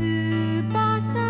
翼